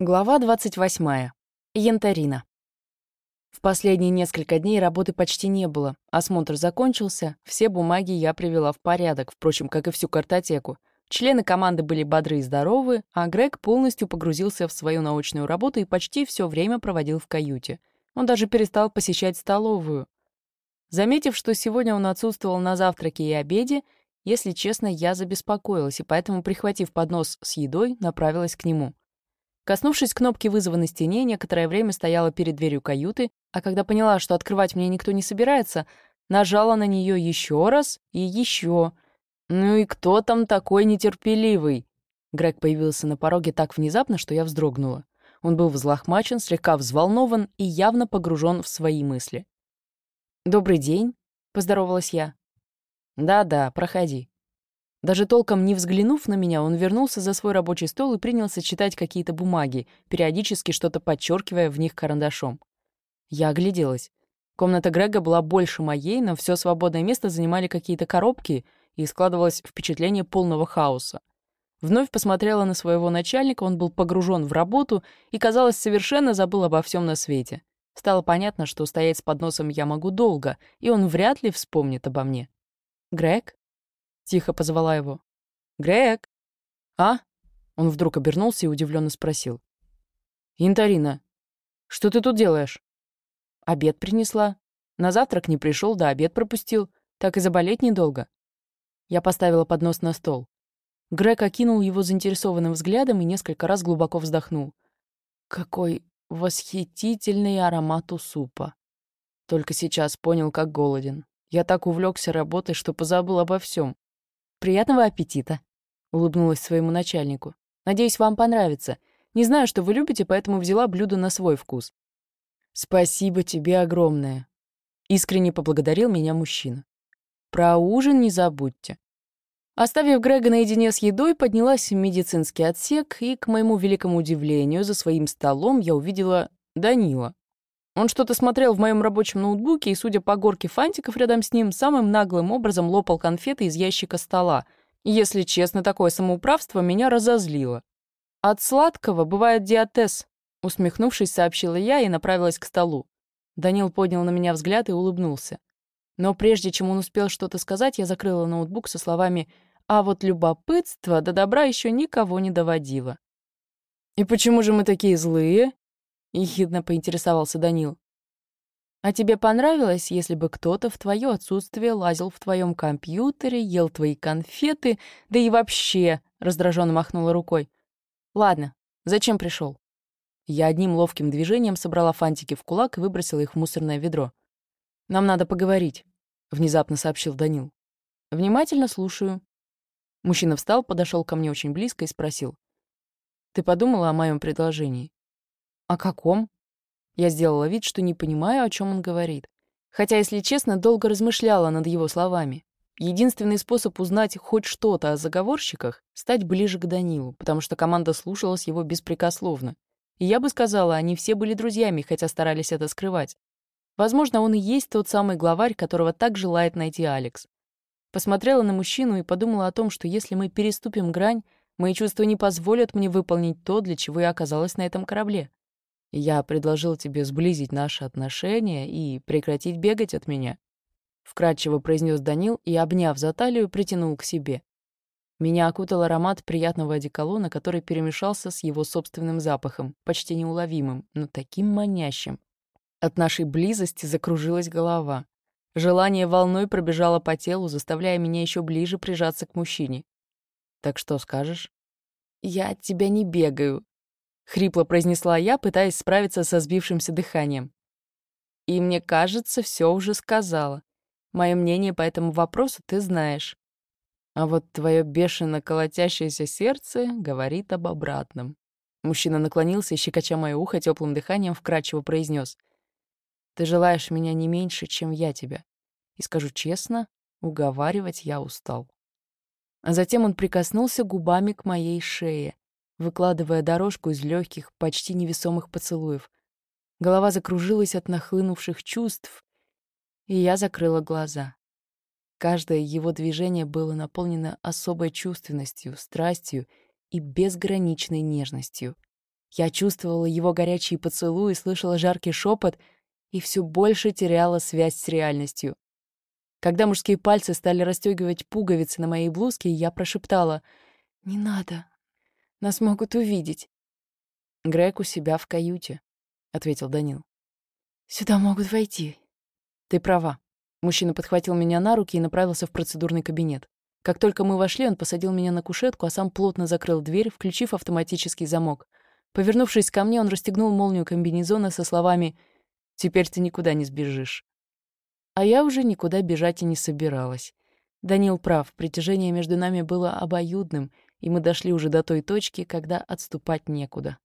Глава 28. Янтарина. В последние несколько дней работы почти не было. Осмотр закончился, все бумаги я привела в порядок, впрочем, как и всю картотеку. Члены команды были бодры и здоровы, а Грег полностью погрузился в свою научную работу и почти все время проводил в каюте. Он даже перестал посещать столовую. Заметив, что сегодня он отсутствовал на завтраке и обеде, если честно, я забеспокоилась, и поэтому, прихватив поднос с едой, направилась к нему — Коснувшись кнопки вызова на стене, некоторое время стояла перед дверью каюты, а когда поняла, что открывать мне никто не собирается, нажала на нее еще раз и еще. «Ну и кто там такой нетерпеливый?» Грег появился на пороге так внезапно, что я вздрогнула. Он был взлохмачен, слегка взволнован и явно погружен в свои мысли. «Добрый день», — поздоровалась я. «Да-да, проходи», даже толком не взглянув на меня, он вернулся за свой рабочий стол и принялся читать какие-то бумаги, периодически что-то подчеркивая в них карандашом. Я огляделась. Комната Грега была больше моей, но все свободное место занимали какие-то коробки, и складывалось впечатление полного хаоса. Вновь посмотрела на своего начальника, он был погружен в работу и, казалось, совершенно забыл обо всем на свете. Стало понятно, что стоять с подносом я могу долго, и он вряд ли вспомнит обо мне. «Грег?» Тихо позвала его. «Грег!» «А?» Он вдруг обернулся и удивленно спросил. «Янтарина, что ты тут делаешь?» «Обед принесла. На завтрак не пришел, да обед пропустил. Так и заболеть недолго». Я поставила поднос на стол. Грег окинул его заинтересованным взглядом и несколько раз глубоко вздохнул. «Какой восхитительный аромат у супа!» Только сейчас понял, как голоден. Я так увлекся работой, что позабыл обо всем. «Приятного аппетита», — улыбнулась своему начальнику. «Надеюсь, вам понравится. Не знаю, что вы любите, поэтому взяла блюдо на свой вкус». «Спасибо тебе огромное», — искренне поблагодарил меня мужчина. «Про ужин не забудьте». Оставив Грега наедине с едой, поднялась в медицинский отсек, и, к моему великому удивлению, за своим столом я увидела Данила. Он что-то смотрел в моем рабочем ноутбуке и, судя по горке фантиков рядом с ним, самым наглым образом лопал конфеты из ящика стола. Если честно, такое самоуправство меня разозлило. «От сладкого бывает диатез», — усмехнувшись, сообщила я и направилась к столу. Данил поднял на меня взгляд и улыбнулся. Но прежде чем он успел что-то сказать, я закрыла ноутбук со словами «А вот любопытство до добра еще никого не доводило». «И почему же мы такие злые?» — ехидно поинтересовался Данил. «А тебе понравилось, если бы кто-то в твое отсутствие лазил в твоем компьютере, ел твои конфеты, да и вообще...» — раздраженно махнула рукой. «Ладно, зачем пришел? Я одним ловким движением собрала фантики в кулак и выбросила их в мусорное ведро. «Нам надо поговорить», — внезапно сообщил Данил. «Внимательно слушаю». Мужчина встал, подошел ко мне очень близко и спросил. «Ты подумала о моем предложении?» «О каком?» Я сделала вид, что не понимаю, о чем он говорит. Хотя, если честно, долго размышляла над его словами. Единственный способ узнать хоть что-то о заговорщиках — стать ближе к Данилу, потому что команда слушалась его беспрекословно. И я бы сказала, они все были друзьями, хотя старались это скрывать. Возможно, он и есть тот самый главарь, которого так желает найти Алекс. Посмотрела на мужчину и подумала о том, что если мы переступим грань, мои чувства не позволят мне выполнить то, для чего я оказалась на этом корабле. Я предложил тебе сблизить наши отношения и прекратить бегать от меня», — вкратчиво произнес Данил и, обняв за талию, притянул к себе. Меня окутал аромат приятного одеколона, который перемешался с его собственным запахом, почти неуловимым, но таким манящим. От нашей близости закружилась голова. Желание волной пробежало по телу, заставляя меня еще ближе прижаться к мужчине. «Так что скажешь?» «Я от тебя не бегаю», — хрипло произнесла я, пытаясь справиться со сбившимся дыханием. «И мне кажется, все уже сказала. Мое мнение по этому вопросу ты знаешь. А вот твое бешено колотящееся сердце говорит об обратном». Мужчина наклонился и, щекоча мое ухо теплым дыханием, вкрадчиво произнес: «Ты желаешь меня не меньше, чем я тебя. И скажу честно, уговаривать я устал». А затем он прикоснулся губами к моей шее, выкладывая дорожку из легких, почти невесомых поцелуев. Голова закружилась от нахлынувших чувств, и я закрыла глаза. Каждое его движение было наполнено особой чувственностью, страстью и безграничной нежностью. Я чувствовала его горячие поцелуи, слышала жаркий шепот и все больше теряла связь с реальностью. Когда мужские пальцы стали расстегивать пуговицы на моей блузке, я прошептала «Не надо, нас могут увидеть». «Грег у себя в каюте», — ответил Данил. «Сюда могут войти». «Ты права». Мужчина подхватил меня на руки и направился в процедурный кабинет. Как только мы вошли, он посадил меня на кушетку, а сам плотно закрыл дверь, включив автоматический замок. Повернувшись ко мне, он расстегнул молнию комбинезона со словами «Теперь ты никуда не сбежишь». А я уже никуда бежать и не собиралась. Данил прав, притяжение между нами было обоюдным, и мы дошли уже до той точки, когда отступать некуда.